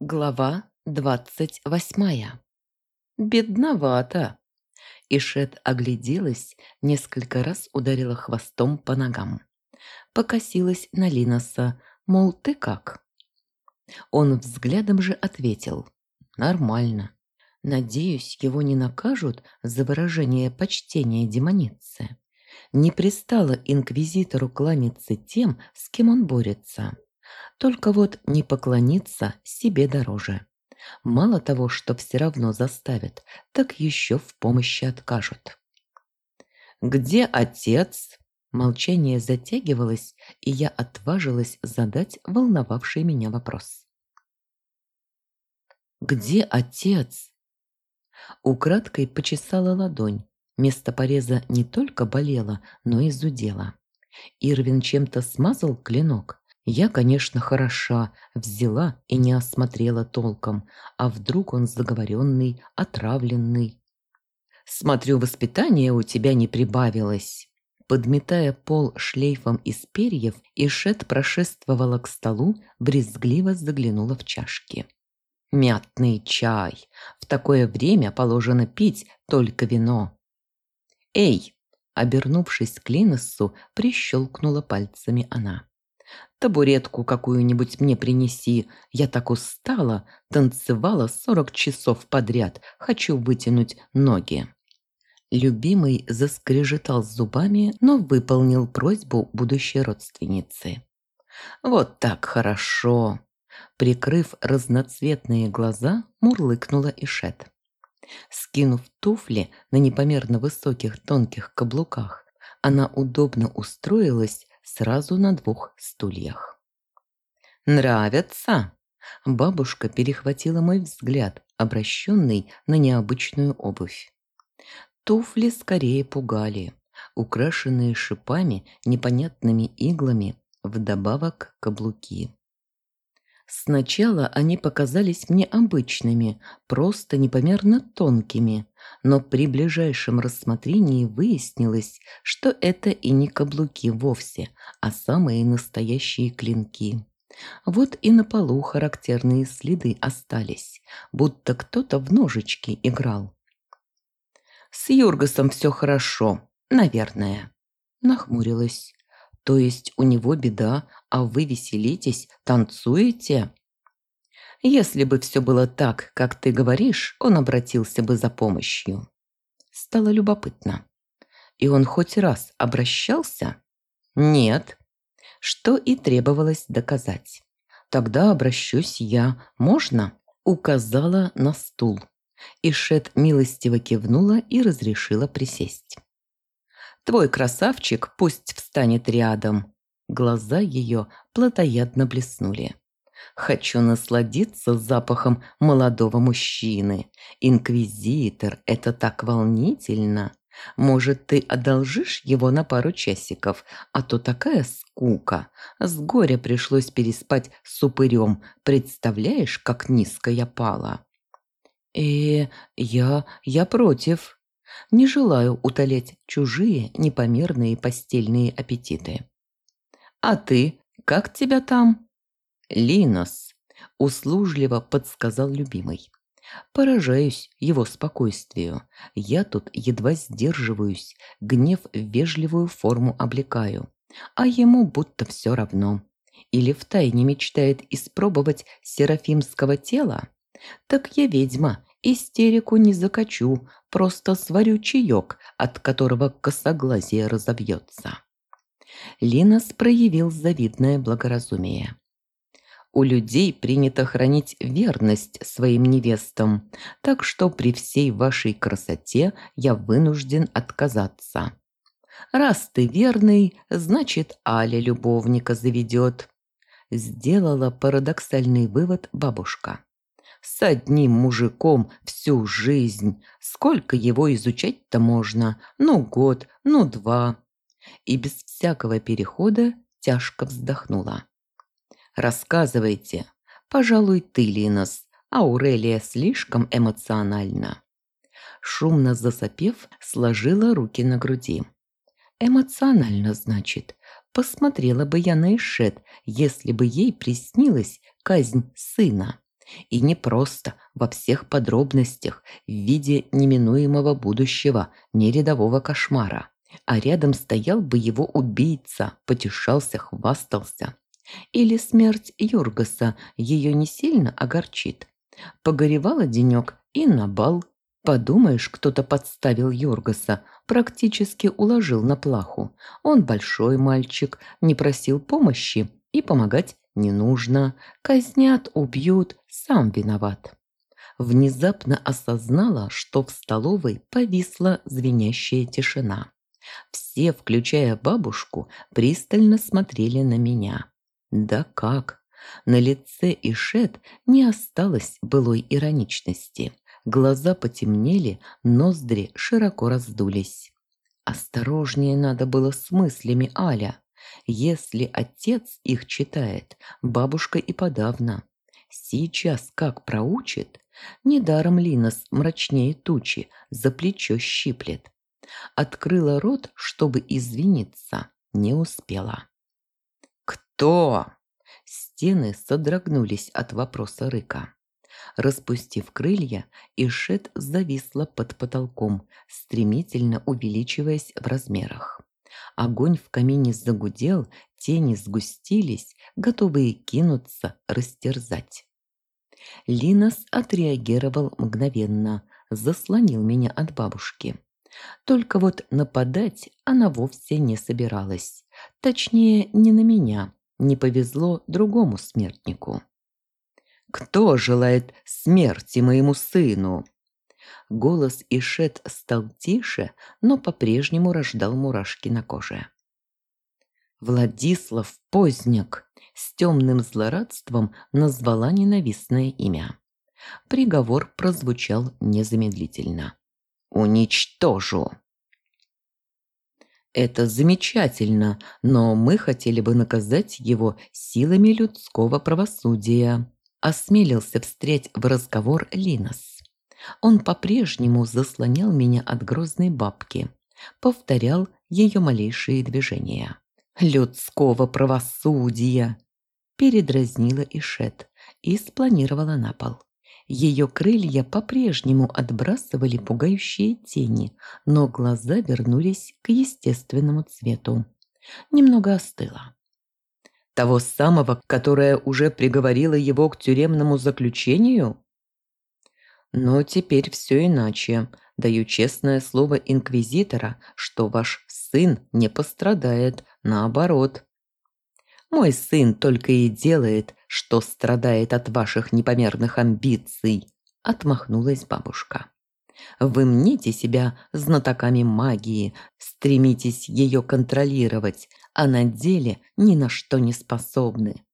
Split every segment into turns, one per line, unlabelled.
Глава двадцать восьмая. Бедновато. Ишет огляделась, несколько раз ударила хвостом по ногам. Покосилась на Линоса, мол, ты как? Он взглядом же ответил. Нормально. Надеюсь, его не накажут за выражение почтения демоницы. Не пристало инквизитору кланяться тем, с кем он борется. Только вот не поклониться себе дороже. Мало того, что все равно заставят, так еще в помощи откажут. «Где отец?» Молчание затягивалось, и я отважилась задать волновавший меня вопрос. «Где отец?» Украдкой почесала ладонь. Место пореза не только болело, но и зудело. Ирвин чем-то смазал клинок, я, конечно, хороша, взяла и не осмотрела толком, а вдруг он заговоренный, отравленный. Смотрю, воспитание у тебя не прибавилось. Подметая пол шлейфом из перьев, Ишет прошествовала к столу, брезгливо заглянула в чашки. «Мятный чай! В такое время положено пить только вино!» «Эй!» Обернувшись к Линосу, прищелкнула пальцами она. Табуретку какую-нибудь мне принеси. Я так устала, танцевала сорок часов подряд. Хочу вытянуть ноги». Любимый заскрежетал зубами, но выполнил просьбу будущей родственницы. «Вот так хорошо!» Прикрыв разноцветные глаза, мурлыкнула Ишет. Скинув туфли на непомерно высоких тонких каблуках, она удобно устроилась сразу на двух стульях. «Нравятся?» Бабушка перехватила мой взгляд, обращенный на необычную обувь. Туфли скорее пугали, украшенные шипами, непонятными иглами, вдобавок каблуки. Сначала они показались мне обычными, просто непомерно тонкими, но при ближайшем рассмотрении выяснилось, что это и не каблуки вовсе, а самые настоящие клинки. Вот и на полу характерные следы остались, будто кто-то в ножички играл. «С Юргасом все хорошо, наверное», – нахмурилась. «То есть у него беда, а вы веселитесь, танцуете?» Если бы все было так, как ты говоришь, он обратился бы за помощью. Стало любопытно. И он хоть раз обращался? Нет. Что и требовалось доказать. Тогда обращусь я. Можно? Указала на стул. Ишет милостиво кивнула и разрешила присесть. «Твой красавчик пусть встанет рядом». Глаза ее плотоядно блеснули. Хочу насладиться запахом молодого мужчины. Инквизитор, это так волнительно. Может, ты одолжишь его на пару часиков, а то такая скука. С горя пришлось переспать с упырем. Представляешь, как низко я пала? Э, я... я против. Не желаю утолять чужие непомерные постельные аппетиты. А ты, как тебя там? «Линос», – услужливо подсказал любимый. Поражаюсь его спокойствию. Я тут едва сдерживаюсь, гнев в вежливую форму облекаю. А ему будто все равно. Или втайне мечтает испробовать серафимского тела? Так я ведьма, истерику не закачу, просто сварю чаек, от которого косоглазие разобьется. Линос проявил завидное благоразумие. У людей принято хранить верность своим невестам, так что при всей вашей красоте я вынужден отказаться. Раз ты верный, значит, Аля любовника заведет. Сделала парадоксальный вывод бабушка. С одним мужиком всю жизнь. Сколько его изучать-то можно? Ну, год, ну, два. И без всякого перехода тяжко вздохнула. Рассказывайте. Пожалуй, ты, Линос. Аурелия слишком эмоциональна. Шумно засопев, сложила руки на груди. Эмоционально, значит. Посмотрела бы я на Ишет, если бы ей приснилась казнь сына. И не просто, во всех подробностях, в виде неминуемого будущего, не рядового кошмара. А рядом стоял бы его убийца, потешался, хвастался. Или смерть Юргаса ее не сильно огорчит. Погоревала денек и на бал. Подумаешь, кто-то подставил Юргаса, практически уложил на плаху. Он большой мальчик, не просил помощи и помогать не нужно. Казнят, убьют, сам виноват. Внезапно осознала, что в столовой повисла звенящая тишина. Все, включая бабушку, пристально смотрели на меня. Да как? На лице Ишет не осталось былой ироничности. Глаза потемнели, ноздри широко раздулись. Осторожнее надо было с мыслями Аля. Если отец их читает, бабушка и подавно. Сейчас как проучит, недаром Линос мрачнее тучи, за плечо щиплет. Открыла рот, чтобы извиниться, не успела. «Кто?» Стены содрогнулись от вопроса рыка. Распустив крылья, Ишет зависла под потолком, стремительно увеличиваясь в размерах. Огонь в камине загудел, тени сгустились, готовые кинуться, растерзать. Линос отреагировал мгновенно, заслонил меня от бабушки. Только вот нападать она вовсе не собиралась. Точнее, не на меня. Не повезло другому смертнику. «Кто желает смерти моему сыну?» Голос Ишет стал тише, но по-прежнему рождал мурашки на коже. Владислав Поздняк с темным злорадством назвала ненавистное имя. Приговор прозвучал незамедлительно. «Уничтожу!» Это замечательно, но мы хотели бы наказать его силами людского правосудия. Осмелился встрять в разговор Линос. Он по-прежнему заслонял меня от грозной бабки, повторял ее малейшие движения. «Людского правосудия!» Передразнила Ишет и спланировала на пол. Ее крылья по-прежнему отбрасывали пугающие тени, но глаза вернулись к естественному цвету. Немного остыло. Того самого, которое уже приговорило его к тюремному заключению? Но теперь все иначе. Даю честное слово инквизитора, что ваш сын не пострадает, наоборот. Мой сын только и делает, что страдает от ваших непомерных амбиций», – отмахнулась бабушка. «Вы мните себя знатоками магии, стремитесь ее контролировать, а на деле ни на что не способны.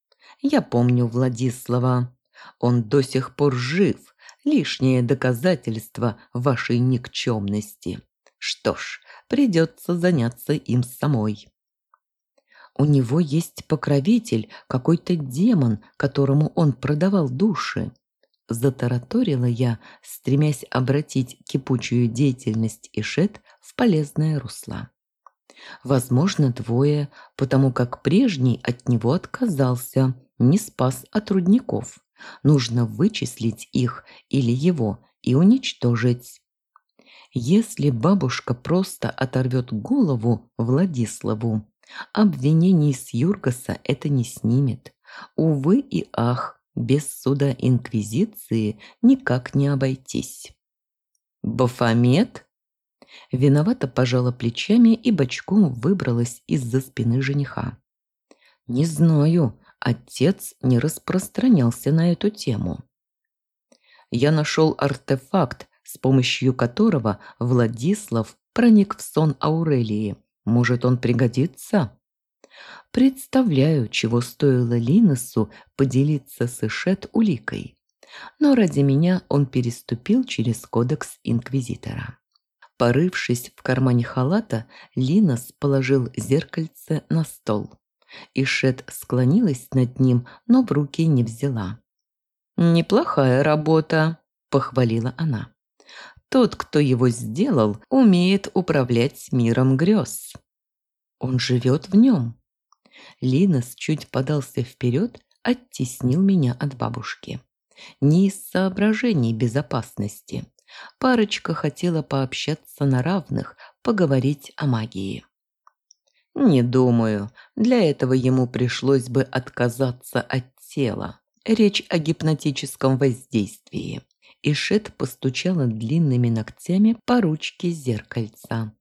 Я помню Владислава. Он до сих пор жив, лишнее доказательство вашей никчемности. Что ж, придется заняться им самой». У него есть покровитель, какой-то демон, которому он продавал души. Затараторила я, стремясь обратить кипучую деятельность Ишет в полезное русло. Возможно, двое, потому как прежний от него отказался, не спас от рудников. Нужно вычислить их или его и уничтожить. Если бабушка просто оторвет голову Владиславу, Обвинений с Юргаса это не снимет. Увы и ах, без суда Инквизиции никак не обойтись. «Бафомет?» Виновато пожала плечами и бочком выбралась из-за спины жениха. «Не знаю, отец не распространялся на эту тему». Я нашел артефакт, с помощью которого Владислав проник в сон Аурелии может, он пригодится? Представляю, чего стоило Линосу поделиться с Ишет уликой. Но ради меня он переступил через кодекс Инквизитора. Порывшись в кармане халата, Линос положил зеркальце на стол. Ишет склонилась над ним, но в руки не взяла. «Неплохая работа», – похвалила она. Тот, кто его сделал, умеет управлять миром грез. Он живет в нем. Линос чуть подался вперед, оттеснил меня от бабушки. Не из соображений безопасности. Парочка хотела пообщаться на равных, поговорить о магии. Не думаю, для этого ему пришлось бы отказаться от тела. Речь о гипнотическом воздействии. Ишет постучала длинными ногтями по ручке зеркальца.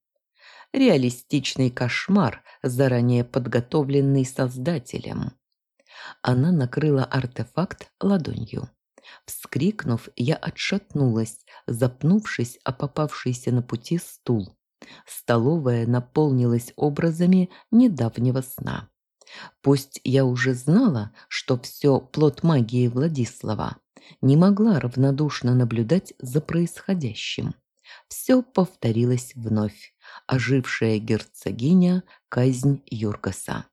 Реалистичный кошмар, заранее подготовленный создателем. Она накрыла артефакт ладонью. Вскрикнув, я отшатнулась, запнувшись о попавшийся на пути стул. Столовая наполнилась образами недавнего сна. Пусть я уже знала, что все плод магии Владислава, не могла равнодушно наблюдать за происходящим. Все повторилось вновь. Ожившая герцогиня, казнь Юргаса.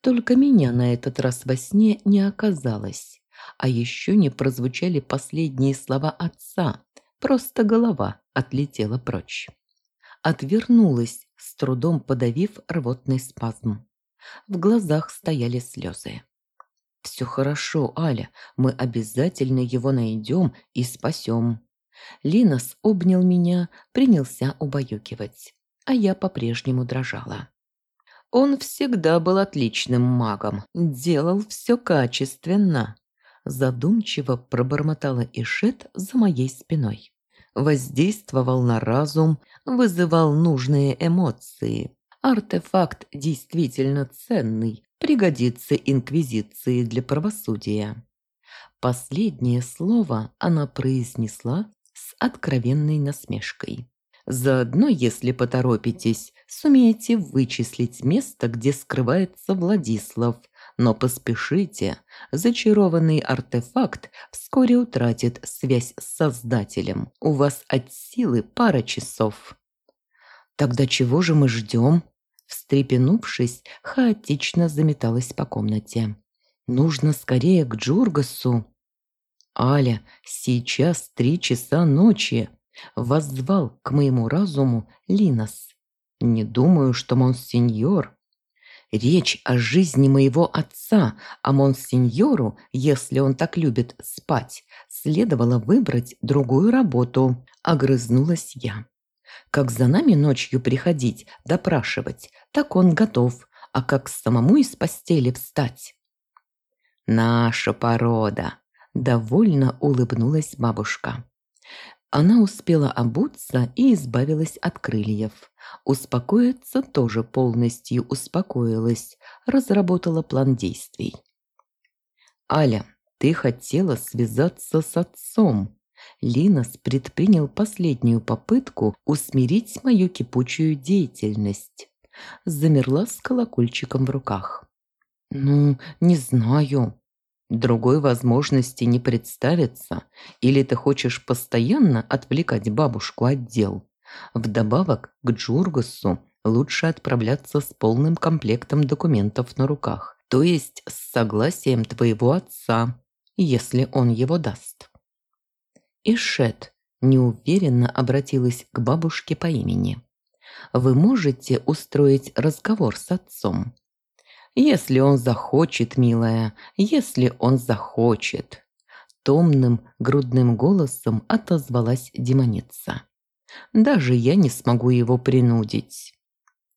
Только меня на этот раз во сне не оказалось. А еще не прозвучали последние слова отца, просто голова отлетела прочь. Отвернулась, с трудом подавив рвотный спазм. В глазах стояли слезы. «Все хорошо, Аля, мы обязательно его найдем и спасем». Линос обнял меня, принялся убаюкивать, а я по-прежнему дрожала. Он всегда был отличным магом, делал все качественно. Задумчиво пробормотала Ишет за моей спиной. Воздействовал на разум, вызывал нужные эмоции. Артефакт действительно ценный, пригодится инквизиции для правосудия. Последнее слово она произнесла с откровенной насмешкой. Заодно, если поторопитесь, сумеете вычислить место, где скрывается Владислав. Но поспешите, зачарованный артефакт вскоре утратит связь с Создателем. У вас от силы пара часов. Тогда чего же мы ждем? Встрепенувшись, хаотично заметалась по комнате. Нужно скорее к Джургасу. Аля, сейчас три часа ночи. Воззвал к моему разуму Линос. Не думаю, что монсеньор... Речь о жизни моего отца, а монсеньору, если он так любит спать, следовало выбрать другую работу. Огрызнулась я. Как за нами ночью приходить, допрашивать, так он готов, а как самому из постели встать? Наша порода, довольно улыбнулась бабушка. Она успела обуться и избавилась от крыльев. Успокоиться тоже полностью успокоилась, разработала план действий. «Аля, ты хотела связаться с отцом». Линос предпринял последнюю попытку усмирить мою кипучую деятельность. Замерла с колокольчиком в руках. «Ну, не знаю», Другой возможности не представится, или ты хочешь постоянно отвлекать бабушку от дел. Вдобавок к Джургасу лучше отправляться с полным комплектом документов на руках, то есть с согласием твоего отца, если он его даст. Ишет неуверенно обратилась к бабушке по имени. «Вы можете устроить разговор с отцом?» Если он захочет, милая, если он захочет. Томным, грудным голосом отозвалась демоница. Даже я не смогу его принудить.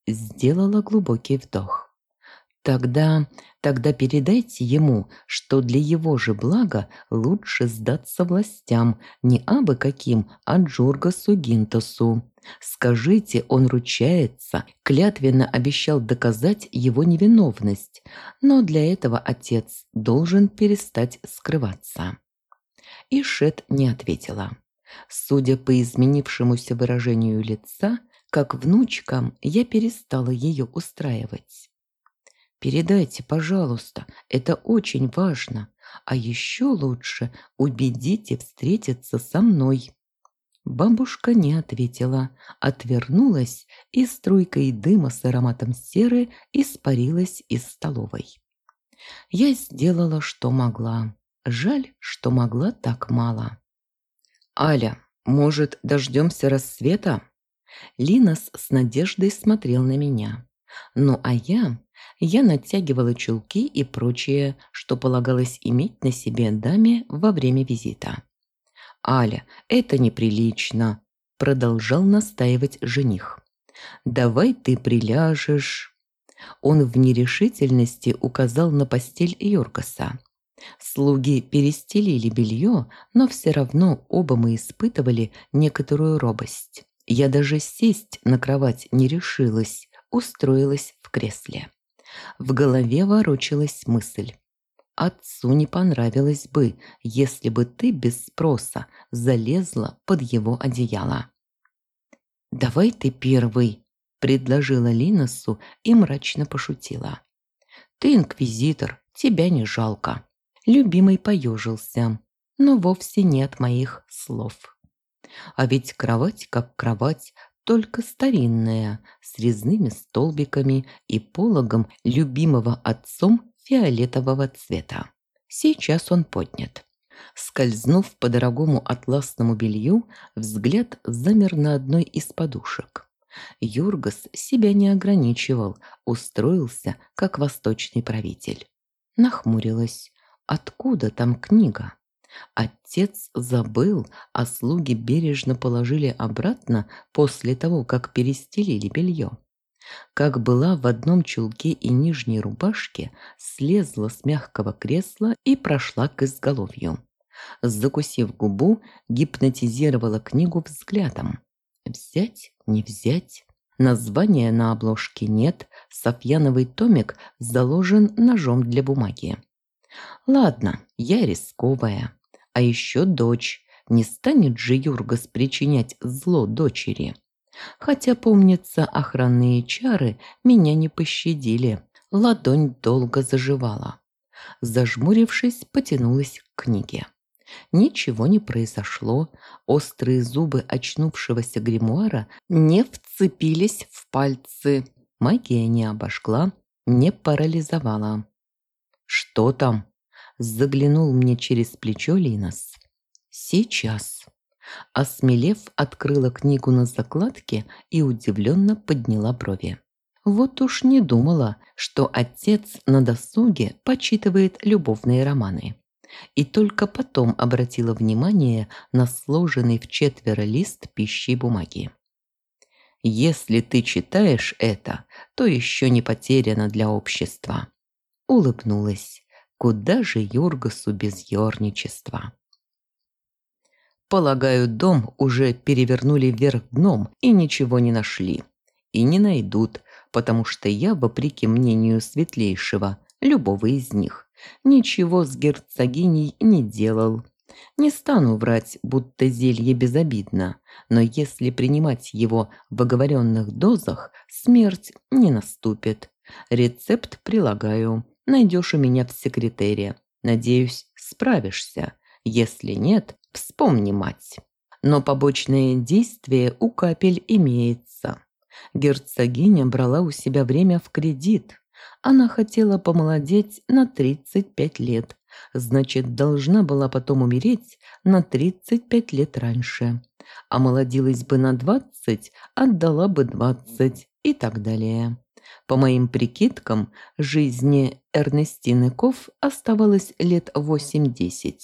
Сделала глубокий вдох. Тогда, тогда передайте ему, что для его же блага лучше сдаться властям, не абы каким, а Джургасу Гинтосу. Скажите, он ручается, клятвенно обещал доказать его невиновность, но для этого отец должен перестать скрываться. И Шет не ответила. Судя по изменившемуся выражению лица, как внучкам я перестала ее устраивать. «Передайте, пожалуйста, это очень важно, а еще лучше убедите встретиться со мной». Бабушка не ответила, отвернулась и струйкой дыма с ароматом серы испарилась из столовой. Я сделала, что могла. Жаль, что могла так мало. «Аля, может, дождемся рассвета?» Линос с надеждой смотрел на меня. Ну а я, Я натягивала чулки и прочее, что полагалось иметь на себе даме во время визита. «Аля, это неприлично», – продолжал настаивать жених. «Давай ты приляжешь». Он в нерешительности указал на постель Йоргаса. Слуги перестелили белье, но все равно оба мы испытывали некоторую робость. Я даже сесть на кровать не решилась, устроилась в кресле. В голове ворочалась мысль. Отцу не понравилось бы, если бы ты без спроса залезла под его одеяло. «Давай ты первый», – предложила Линосу и мрачно пошутила. «Ты инквизитор, тебя не жалко». Любимый поежился, но вовсе нет моих слов. А ведь кровать как кровать, только старинная, с резными столбиками и пологом любимого отцом фиолетового цвета. Сейчас он поднят. Скользнув по дорогому атласному белью, взгляд замер на одной из подушек. Юргас себя не ограничивал, устроился как восточный правитель. Нахмурилась. Откуда там книга? Отец забыл, а слуги бережно положили обратно после того, как перестелили белье. Как была в одном чулке и нижней рубашке, слезла с мягкого кресла и прошла к изголовью. Закусив губу, гипнотизировала книгу взглядом. Взять, не взять. Названия на обложке нет, Софьяновый томик заложен ножом для бумаги. Ладно, я рисковая. А еще дочь. Не станет же Юргас причинять зло дочери. Хотя, помнится, охранные чары меня не пощадили. Ладонь долго заживала. Зажмурившись, потянулась к книге. Ничего не произошло. Острые зубы очнувшегося гримуара не вцепились в пальцы. Магия не обожгла, не парализовала. «Что там?» – заглянул мне через плечо Линос. «Сейчас». Осмелев, открыла книгу на закладке и удивленно подняла брови. Вот уж не думала, что отец на досуге почитывает любовные романы. И только потом обратила внимание на сложенный в четверо лист пищи бумаги. «Если ты читаешь это, то еще не потеряно для общества», улыбнулась. Куда же Юргасу без ерничества? Полагаю, дом уже перевернули вверх дном и ничего не нашли. И не найдут, потому что я, вопреки мнению светлейшего, любого из них, ничего с герцогиней не делал. Не стану врать, будто зелье безобидно, но если принимать его в оговоренных дозах, смерть не наступит. Рецепт прилагаю. Найдешь у меня в секретере. Надеюсь, справишься. Если нет, вспомни мать. Но побочное действие у капель имеется. Герцогиня брала у себя время в кредит. Она хотела помолодеть на 35 лет. Значит, должна была потом умереть на 35 лет раньше. А молодилась бы на 20, отдала бы 20 и так далее. По моим прикидкам, жизни Эрнестины Ков оставалось лет 8-10.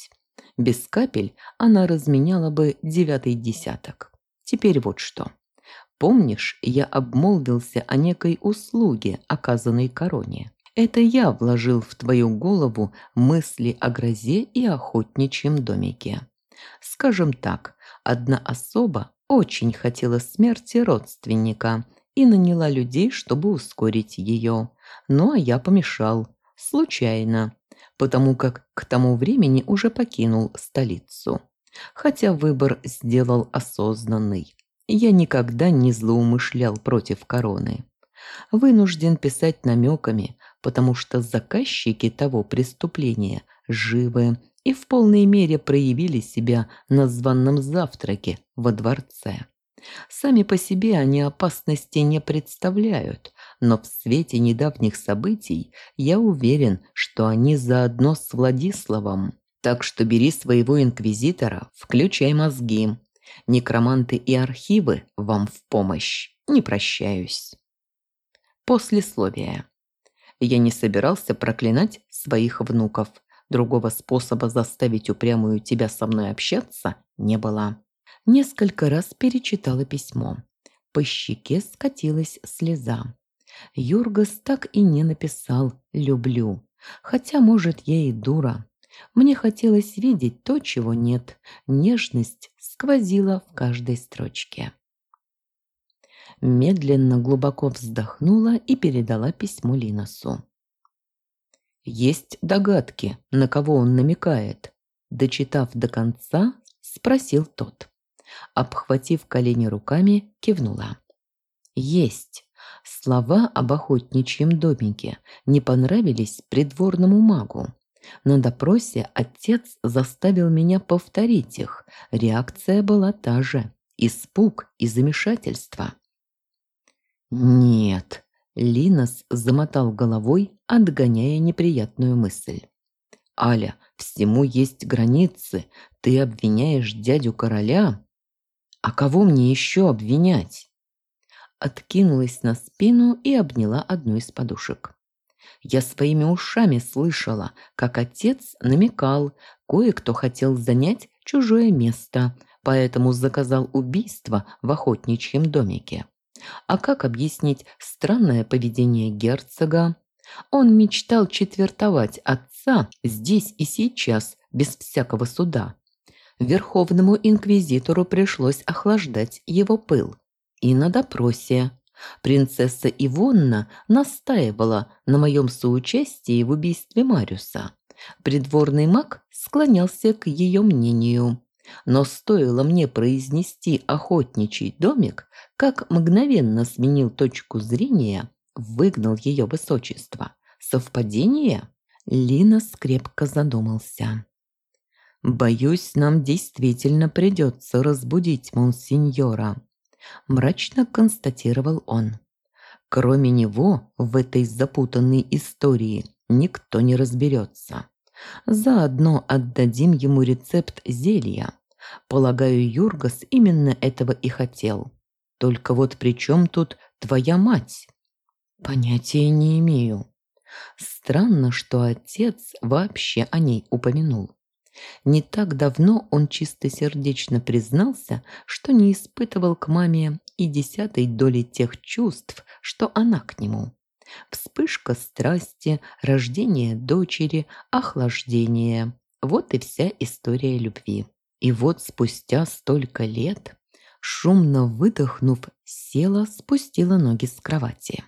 Без капель она разменяла бы девятый десяток. Теперь вот что. Помнишь, я обмолвился о некой услуге, оказанной короне? Это я вложил в твою голову мысли о грозе и охотничьем домике. Скажем так, одна особа очень хотела смерти родственника – и наняла людей, чтобы ускорить ее. Ну а я помешал. Случайно. Потому как к тому времени уже покинул столицу. Хотя выбор сделал осознанный. Я никогда не злоумышлял против короны. Вынужден писать намеками, потому что заказчики того преступления живы и в полной мере проявили себя на званном завтраке во дворце. Сами по себе они опасности не представляют, но в свете недавних событий я уверен, что они заодно с Владиславом. Так что бери своего инквизитора, включай мозги. Некроманты и архивы вам в помощь. Не прощаюсь. Послесловие. Я не собирался проклинать своих внуков. Другого способа заставить упрямую тебя со мной общаться не было. Несколько раз перечитала письмо. По щеке скатилась слеза. Юргас так и не написал «люблю». Хотя, может, я и дура. Мне хотелось видеть то, чего нет. Нежность сквозила в каждой строчке. Медленно глубоко вздохнула и передала письмо Линосу. Есть догадки, на кого он намекает. Дочитав до конца, спросил тот. Обхватив колени руками, кивнула. Есть. Слова об охотничьем домике не понравились придворному магу. На допросе отец заставил меня повторить их. Реакция была та же – испуг и замешательство. «Нет», – Линос замотал головой, отгоняя неприятную мысль. «Аля, всему есть границы. Ты обвиняешь дядю короля? А кого мне еще обвинять?» Откинулась на спину и обняла одну из подушек. Я своими ушами слышала, как отец намекал, кое-кто хотел занять чужое место, поэтому заказал убийство в охотничьем домике. А как объяснить странное поведение герцога? Он мечтал четвертовать отца здесь и сейчас, без всякого суда. Верховному инквизитору пришлось охлаждать его пыл. И на допросе Принцесса Ивонна настаивала на моем соучастии в убийстве Мариуса. Придворный маг склонялся к ее мнению. Но стоило мне произнести охотничий домик, как мгновенно сменил точку зрения, выгнал ее высочество. Совпадение? Лина скрепко задумался. «Боюсь, нам действительно придется разбудить монсеньора», мрачно констатировал он. Кроме него в этой запутанной истории никто не разберется. Заодно отдадим ему рецепт зелья. Полагаю, Юргас именно этого и хотел. Только вот при чем тут твоя мать? Понятия не имею. Странно, что отец вообще о ней упомянул. Не так давно он чистосердечно признался, что не испытывал к маме и десятой доли тех чувств, что она к нему. Вспышка страсти, рождение дочери, охлаждение. Вот и вся история любви. И вот спустя столько лет, шумно выдохнув, села, спустила ноги с кровати.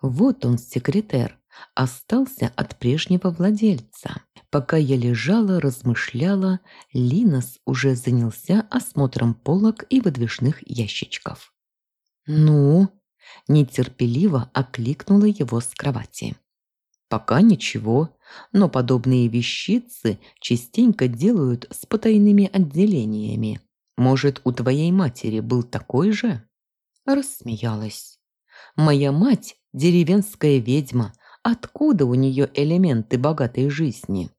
Вот он, секретарь, остался от прежнего владельца. Пока я лежала, размышляла, Линос уже занялся осмотром полок и выдвижных ящичков. «Ну?» – нетерпеливо окликнула его с кровати. «Пока ничего, но подобные вещицы частенько делают с потайными отделениями. Может, у твоей матери был такой же?» Рассмеялась. «Моя мать – деревенская ведьма, откуда у нее элементы богатой жизни?»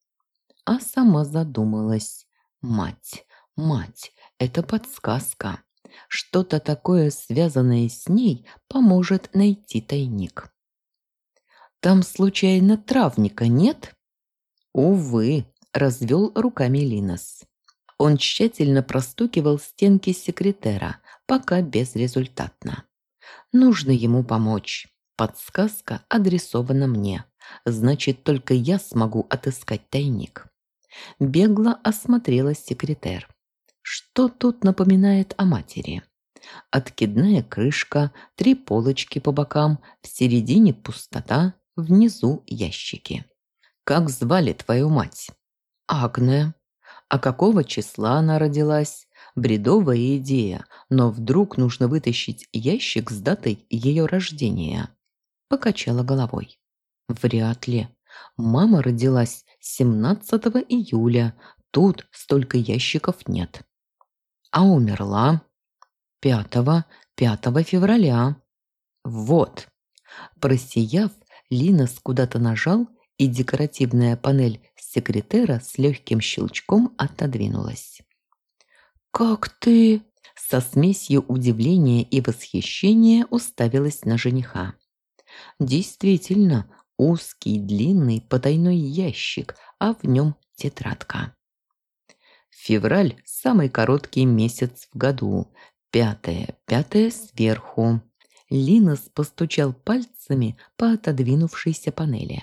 а сама задумалась. Мать, мать, это подсказка. Что-то такое, связанное с ней, поможет найти тайник. Там случайно травника нет? Увы, развел руками Линос. Он тщательно простукивал стенки секретера, пока безрезультатно. Нужно ему помочь. Подсказка адресована мне. Значит, только я смогу отыскать тайник. Бегло осмотрела секретарь. Что тут напоминает о матери? Откидная крышка, три полочки по бокам, в середине пустота, внизу ящики. «Как звали твою мать?» «Агне». «А какого числа она родилась?» Бредовая идея, но вдруг нужно вытащить ящик с датой ее рождения. Покачала головой. Вряд ли. Мама родилась 17 июля. Тут столько ящиков нет. А умерла 5 5 февраля. Вот. Просияв, Линос куда-то нажал, и декоративная панель секретера с легким щелчком отодвинулась. «Как ты?» Со смесью удивления и восхищения уставилась на жениха. Действительно, узкий, длинный потайной ящик, а в нем тетрадка. Февраль – самый короткий месяц в году. Пятое, пятое сверху. Линос постучал пальцами по отодвинувшейся панели.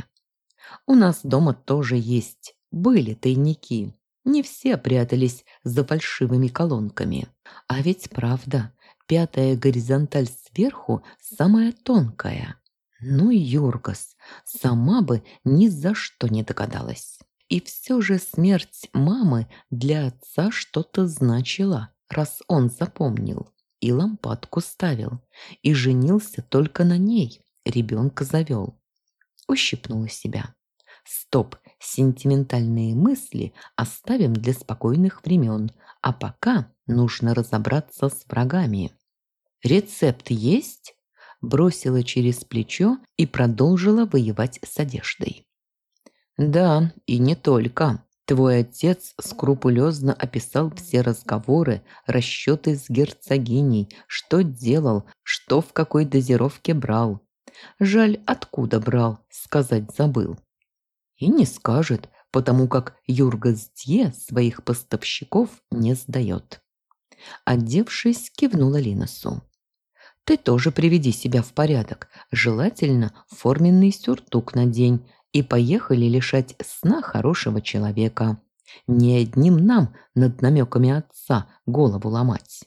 У нас дома тоже есть. Были тайники. Не все прятались за фальшивыми колонками. А ведь правда, пятая горизонталь сверху самая тонкая. Ну, Юргас, сама бы ни за что не догадалась. И все же смерть мамы для отца что-то значила, раз он запомнил. И лампадку ставил. И женился только на ней. Ребенка завел. Ущипнула себя. Стоп, сентиментальные мысли оставим для спокойных времен, а пока нужно разобраться с врагами. Рецепт есть? Бросила через плечо и продолжила воевать с одеждой. Да, и не только. Твой отец скрупулезно описал все разговоры, расчеты с герцогиней, что делал, что в какой дозировке брал. Жаль, откуда брал, сказать забыл. И не скажет, потому как Юрга Здье своих поставщиков не сдает. Одевшись, кивнула Линосу. «Ты тоже приведи себя в порядок, желательно форменный сюртук на день, и поехали лишать сна хорошего человека. Не одним нам над намеками отца голову ломать».